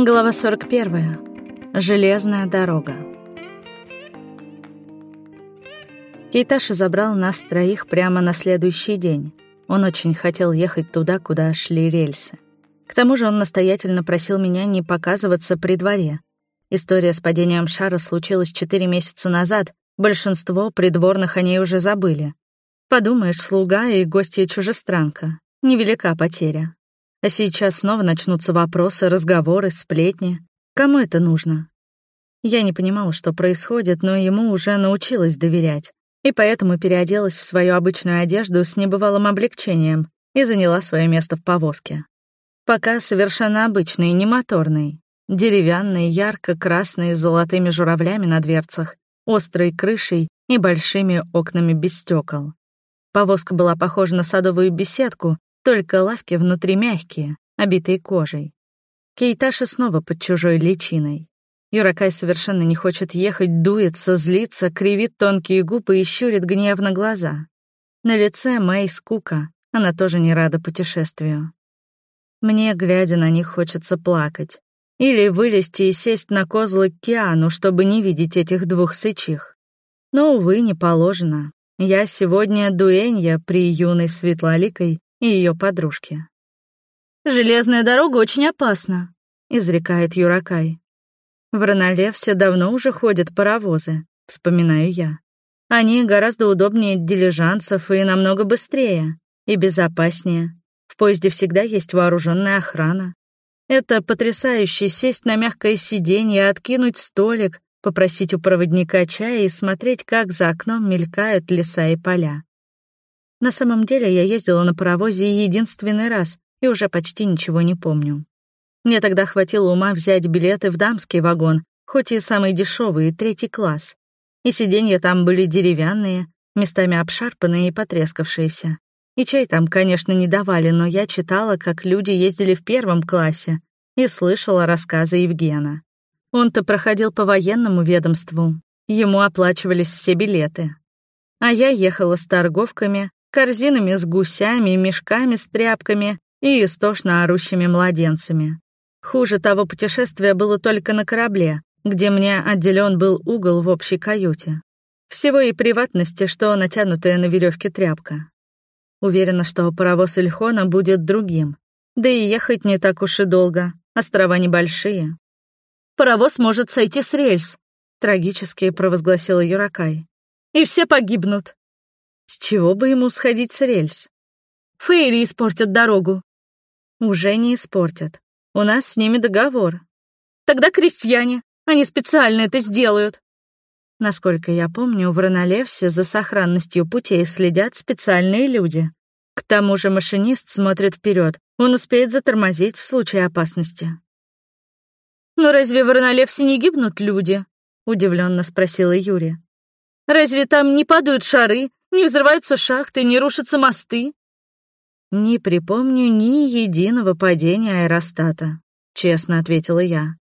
Глава 41. Железная дорога. Кейташи забрал нас троих прямо на следующий день. Он очень хотел ехать туда, куда шли рельсы. К тому же он настоятельно просил меня не показываться при дворе. История с падением шара случилась четыре месяца назад, большинство придворных о ней уже забыли. Подумаешь, слуга и гостья чужестранка. Невелика потеря. А сейчас снова начнутся вопросы, разговоры, сплетни. Кому это нужно? Я не понимала, что происходит, но ему уже научилась доверять. И поэтому переоделась в свою обычную одежду с небывалым облегчением и заняла свое место в повозке. Пока совершенно обычный, не моторный. Деревянный, ярко-красный, с золотыми журавлями на дверцах, острой крышей и большими окнами без стекол. Повозка была похожа на садовую беседку, только лавки внутри мягкие, обитые кожей. Кейташи снова под чужой личиной. Юракай совершенно не хочет ехать, дуется, злится, кривит тонкие губы и щурит гневно глаза. На лице Мэй скука, она тоже не рада путешествию. Мне, глядя на них, хочется плакать. Или вылезти и сесть на козлы к Киану, чтобы не видеть этих двух сычих. Но, увы, не положено. Я сегодня дуэнья при юной светлоликой и ее подружки. «Железная дорога очень опасна», — изрекает Юракай. В Ронолевсе давно уже ходят паровозы, вспоминаю я. Они гораздо удобнее дилижансов и намного быстрее, и безопаснее. В поезде всегда есть вооруженная охрана. Это потрясающе сесть на мягкое сиденье, откинуть столик, попросить у проводника чая и смотреть, как за окном мелькают леса и поля. На самом деле я ездила на паровозе единственный раз и уже почти ничего не помню. Мне тогда хватило ума взять билеты в дамский вагон, хоть и самый дешевый, третий класс. И сиденья там были деревянные, местами обшарпанные и потрескавшиеся. И чай там, конечно, не давали, но я читала, как люди ездили в первом классе, и слышала рассказы Евгена. Он-то проходил по военному ведомству, ему оплачивались все билеты. А я ехала с торговками, корзинами с гусями, мешками с тряпками и истошно орущими младенцами. Хуже того путешествия было только на корабле, где мне отделен был угол в общей каюте. Всего и приватности, что натянутая на веревке тряпка. Уверена, что паровоз Ильхона будет другим. Да и ехать не так уж и долго, острова небольшие. «Паровоз может сойти с рельс», — трагически провозгласила Юракай. «И все погибнут». С чего бы ему сходить с рельс? Фейри испортят дорогу. Уже не испортят. У нас с ними договор. Тогда крестьяне. Они специально это сделают. Насколько я помню, в Ронолевсе за сохранностью путей следят специальные люди. К тому же машинист смотрит вперед, он успеет затормозить в случае опасности. «Но разве в Ронолевсе не гибнут люди?» — удивленно спросила Юрия. «Разве там не падают шары, не взрываются шахты, не рушатся мосты. Не припомню ни единого падения аэростата, честно ответила я.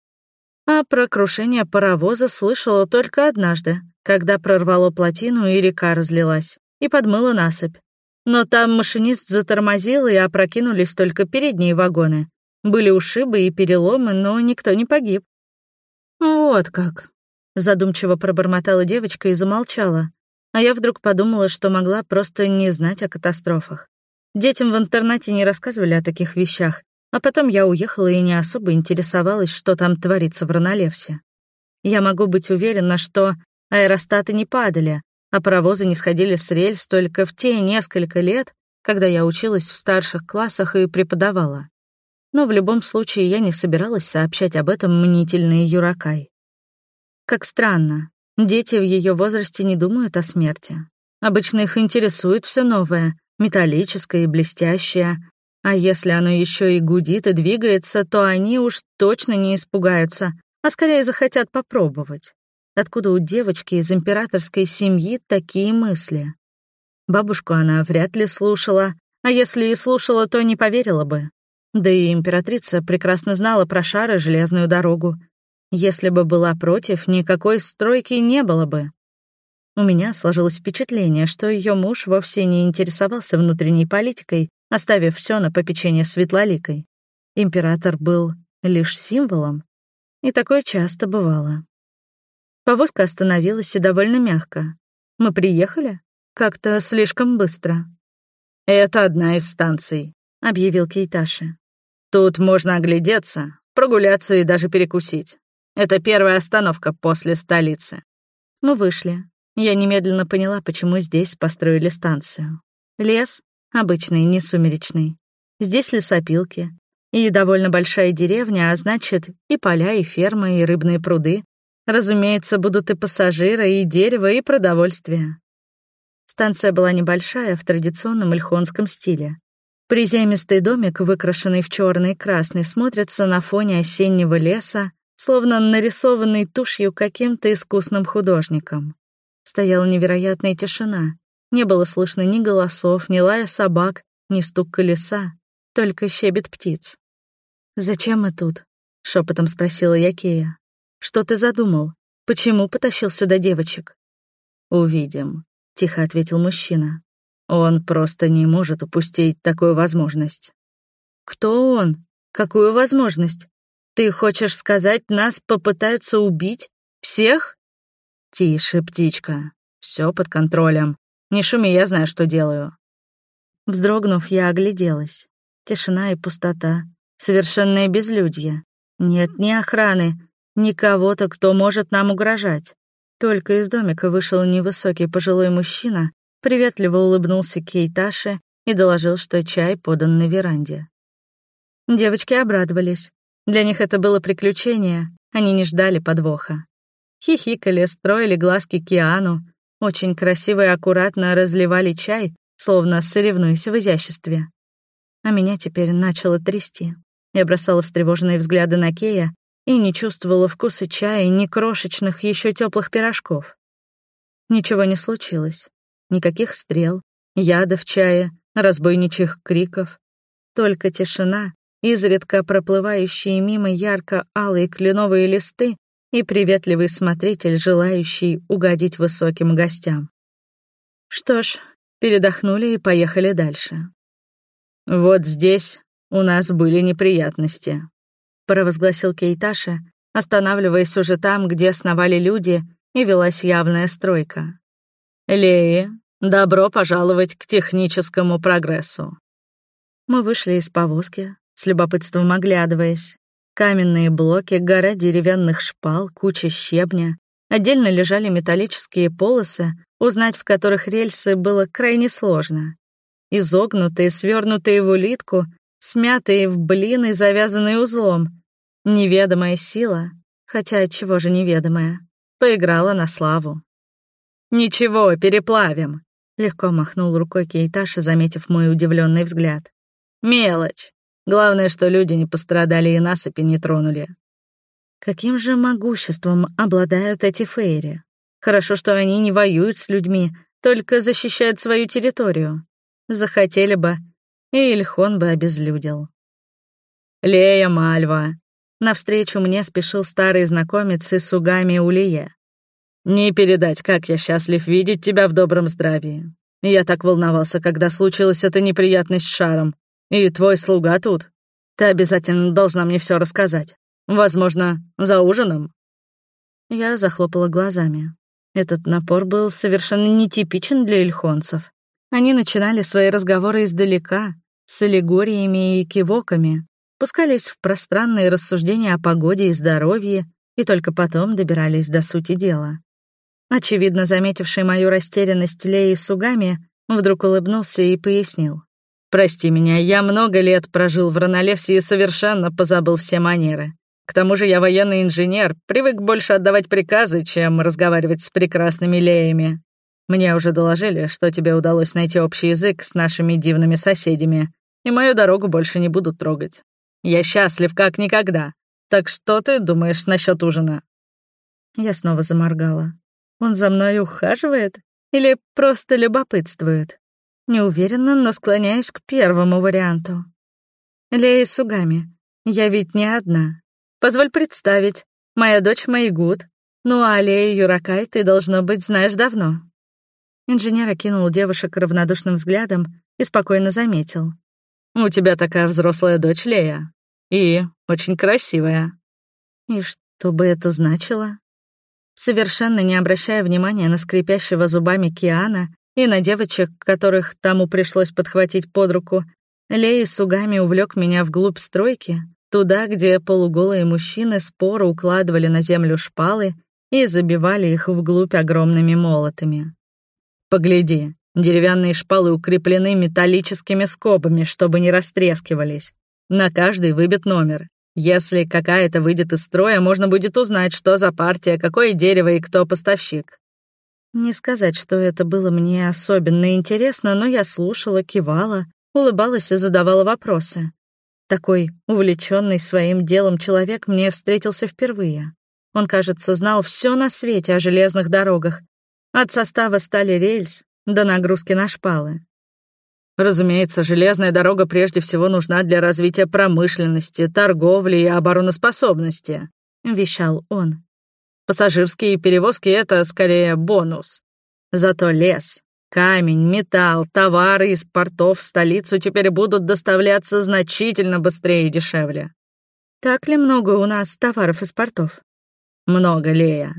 А про крушение паровоза слышала только однажды, когда прорвало плотину и река разлилась, и подмыла насыпь. Но там машинист затормозил, и опрокинулись только передние вагоны. Были ушибы и переломы, но никто не погиб. «Вот как», — задумчиво пробормотала девочка и замолчала, а я вдруг подумала, что могла просто не знать о катастрофах. Детям в интернате не рассказывали о таких вещах, а потом я уехала и не особо интересовалась, что там творится в Ронолевсе. Я могу быть уверена, что аэростаты не падали, а паровозы не сходили с рельс только в те несколько лет, когда я училась в старших классах и преподавала. Но в любом случае я не собиралась сообщать об этом мнительной Юракай. Как странно, Дети в ее возрасте не думают о смерти. Обычно их интересует все новое, металлическое и блестящее. А если оно еще и гудит и двигается, то они уж точно не испугаются, а скорее захотят попробовать. Откуда у девочки из императорской семьи такие мысли? Бабушку она вряд ли слушала, а если и слушала, то не поверила бы. Да и императрица прекрасно знала про шары железную дорогу если бы была против, никакой стройки не было бы. У меня сложилось впечатление, что ее муж вовсе не интересовался внутренней политикой, оставив все на попечение Светлоликой. Император был лишь символом. И такое часто бывало. Повозка остановилась и довольно мягко. Мы приехали? Как-то слишком быстро. «Это одна из станций», — объявил Кейташи. «Тут можно оглядеться, прогуляться и даже перекусить. Это первая остановка после столицы». Мы вышли. Я немедленно поняла, почему здесь построили станцию. Лес, обычный, не сумеречный. Здесь лесопилки. И довольно большая деревня, а значит, и поля, и фермы, и рыбные пруды. Разумеется, будут и пассажиры, и дерево, и продовольствие. Станция была небольшая, в традиционном ильхонском стиле. Приземистый домик, выкрашенный в черный и красный, смотрится на фоне осеннего леса, словно нарисованный тушью каким-то искусным художником. Стояла невероятная тишина. Не было слышно ни голосов, ни лая собак, ни стук колеса, только щебет птиц. «Зачем мы тут?» — шепотом спросила Якея. «Что ты задумал? Почему потащил сюда девочек?» «Увидим», — тихо ответил мужчина. «Он просто не может упустить такую возможность». «Кто он? Какую возможность? Ты хочешь сказать, нас попытаются убить? Всех?» «Тише, птичка. Все под контролем. Не шуми, я знаю, что делаю». Вздрогнув, я огляделась. Тишина и пустота. Совершенное безлюдье. Нет ни охраны, ни кого-то, кто может нам угрожать. Только из домика вышел невысокий пожилой мужчина, приветливо улыбнулся Кейташе и доложил, что чай подан на веранде. Девочки обрадовались. Для них это было приключение, они не ждали подвоха. Хихикали, строили глазки Киану, очень красиво и аккуратно разливали чай, словно соревнуясь в изяществе. А меня теперь начало трясти. Я бросала встревоженные взгляды на Кея и не чувствовала вкуса чая ни крошечных еще теплых пирожков. Ничего не случилось. Никаких стрел, яда в чае, разбойничьих криков. Только тишина изредка проплывающие мимо ярко-алые кленовые листы и приветливый смотритель, желающий угодить высоким гостям. Что ж, передохнули и поехали дальше. «Вот здесь у нас были неприятности», — провозгласил Кейташа, останавливаясь уже там, где сновали люди, и велась явная стройка. «Леи, добро пожаловать к техническому прогрессу». Мы вышли из повозки, с любопытством оглядываясь. Каменные блоки, гора деревянных шпал, куча щебня. Отдельно лежали металлические полосы, узнать в которых рельсы было крайне сложно. Изогнутые, свернутые в улитку, смятые в блин и завязанные узлом. Неведомая сила, хотя чего же неведомая, поиграла на славу. «Ничего, переплавим», — легко махнул рукой Кейташа, заметив мой удивленный взгляд. «Мелочь. Главное, что люди не пострадали и насыпи не тронули. Каким же могуществом обладают эти фейри? Хорошо, что они не воюют с людьми, только защищают свою территорию. Захотели бы, и Ильхон бы обезлюдил. «Лея Мальва!» Навстречу мне спешил старый знакомец из Сугами Улие. «Не передать, как я счастлив видеть тебя в добром здравии. Я так волновался, когда случилась эта неприятность с шаром. И твой слуга тут. Ты обязательно должна мне все рассказать. Возможно, за ужином?» Я захлопала глазами. Этот напор был совершенно нетипичен для ильхонцев. Они начинали свои разговоры издалека, с аллегориями и кивоками, пускались в пространные рассуждения о погоде и здоровье, и только потом добирались до сути дела. Очевидно, заметивший мою растерянность Леи Сугами, вдруг улыбнулся и пояснил. Прости меня, я много лет прожил в Ронолевсе и совершенно позабыл все манеры. К тому же я военный инженер, привык больше отдавать приказы, чем разговаривать с прекрасными леями. Мне уже доложили, что тебе удалось найти общий язык с нашими дивными соседями, и мою дорогу больше не будут трогать. Я счастлив как никогда. Так что ты думаешь насчет ужина?» Я снова заморгала. Он за мной ухаживает? Или просто любопытствует? Не уверена, но склоняюсь к первому варианту. Лея Сугами, я ведь не одна. Позволь представить, моя дочь Майгуд. Ну а Лея Юракай ты, должно быть, знаешь давно. Инженер окинул девушек равнодушным взглядом и спокойно заметил. «У тебя такая взрослая дочь, Лея. И очень красивая». «И что бы это значило?» Совершенно не обращая внимания на скрипящего зубами Киана и на девочек, которых тому пришлось подхватить под руку, Леи с угами увлек меня вглубь стройки, туда, где полуголые мужчины споро укладывали на землю шпалы и забивали их вглубь огромными молотами. «Погляди, деревянные шпалы укреплены металлическими скобами, чтобы не растрескивались. На каждый выбит номер. Если какая-то выйдет из строя, можно будет узнать, что за партия, какое дерево и кто поставщик. Не сказать, что это было мне особенно интересно, но я слушала, кивала, улыбалась и задавала вопросы. Такой увлеченный своим делом человек мне встретился впервые. Он, кажется, знал все на свете о железных дорогах, от состава стали рельс до нагрузки на шпалы. Разумеется, железная дорога прежде всего нужна для развития промышленности, торговли и обороноспособности, вещал он. Пассажирские перевозки — это скорее бонус. Зато лес, Камень, металл, товары из портов в столицу теперь будут доставляться значительно быстрее и дешевле. Так ли много у нас товаров из портов? Много, Лея.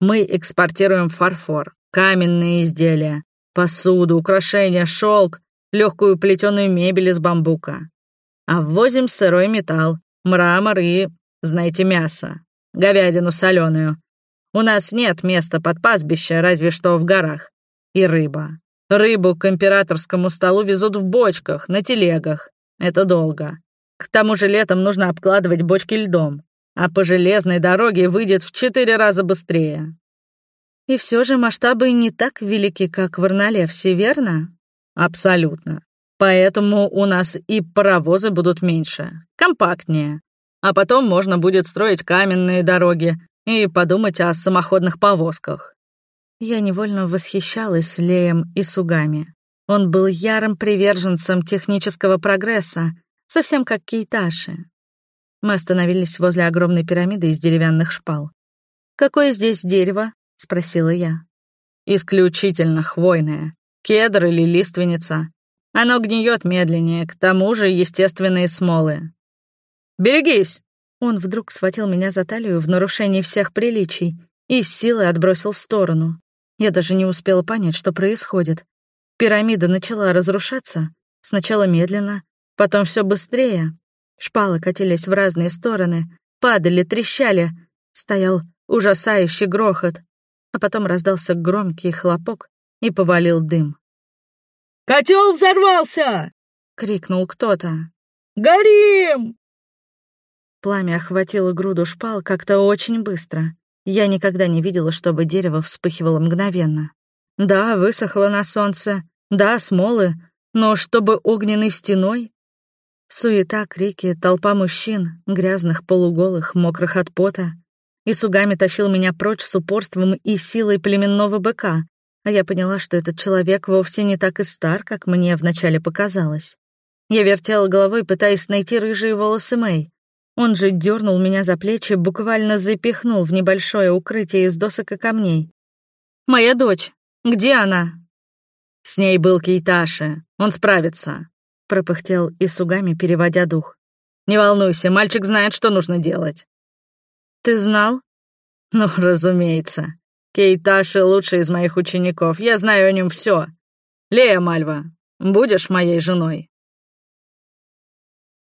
Мы экспортируем фарфор, каменные изделия, посуду, украшения, шелк, легкую плетеную мебель из бамбука. А ввозим сырой металл, мрамор и, знаете, мясо, говядину соленую. У нас нет места под пастбище, разве что в горах и рыба. Рыбу к императорскому столу везут в бочках, на телегах. Это долго. К тому же летом нужно обкладывать бочки льдом, а по железной дороге выйдет в четыре раза быстрее. И все же масштабы не так велики, как в Арналевсе, верно? Абсолютно. Поэтому у нас и паровозы будут меньше, компактнее. А потом можно будет строить каменные дороги и подумать о самоходных повозках. Я невольно восхищалась Леем и Сугами. Он был ярым приверженцем технического прогресса, совсем как Кейташи. Мы остановились возле огромной пирамиды из деревянных шпал. «Какое здесь дерево?» — спросила я. «Исключительно хвойное. Кедр или лиственница. Оно гниет медленнее, к тому же естественные смолы. Берегись!» Он вдруг схватил меня за талию в нарушении всех приличий и с силой отбросил в сторону. Я даже не успела понять, что происходит. Пирамида начала разрушаться, сначала медленно, потом все быстрее. Шпалы катились в разные стороны, падали, трещали. Стоял ужасающий грохот, а потом раздался громкий хлопок и повалил дым. «Котел взорвался!» — крикнул кто-то. «Горим!» Пламя охватило груду шпал как-то очень быстро. Я никогда не видела, чтобы дерево вспыхивало мгновенно. Да, высохло на солнце, да, смолы, но чтобы огненной стеной? Суета, крики, толпа мужчин, грязных, полуголых, мокрых от пота. И сугами тащил меня прочь с упорством и силой племенного быка, а я поняла, что этот человек вовсе не так и стар, как мне вначале показалось. Я вертела головой, пытаясь найти рыжие волосы Мэй, он же дернул меня за плечи, буквально запихнул в небольшое укрытие из досок и камней. «Моя дочь. Где она?» «С ней был Кейташи. Он справится», — пропыхтел Исугами, переводя дух. «Не волнуйся, мальчик знает, что нужно делать». «Ты знал?» «Ну, разумеется. Кейташи лучший из моих учеников. Я знаю о нем все. Лея Мальва, будешь моей женой?»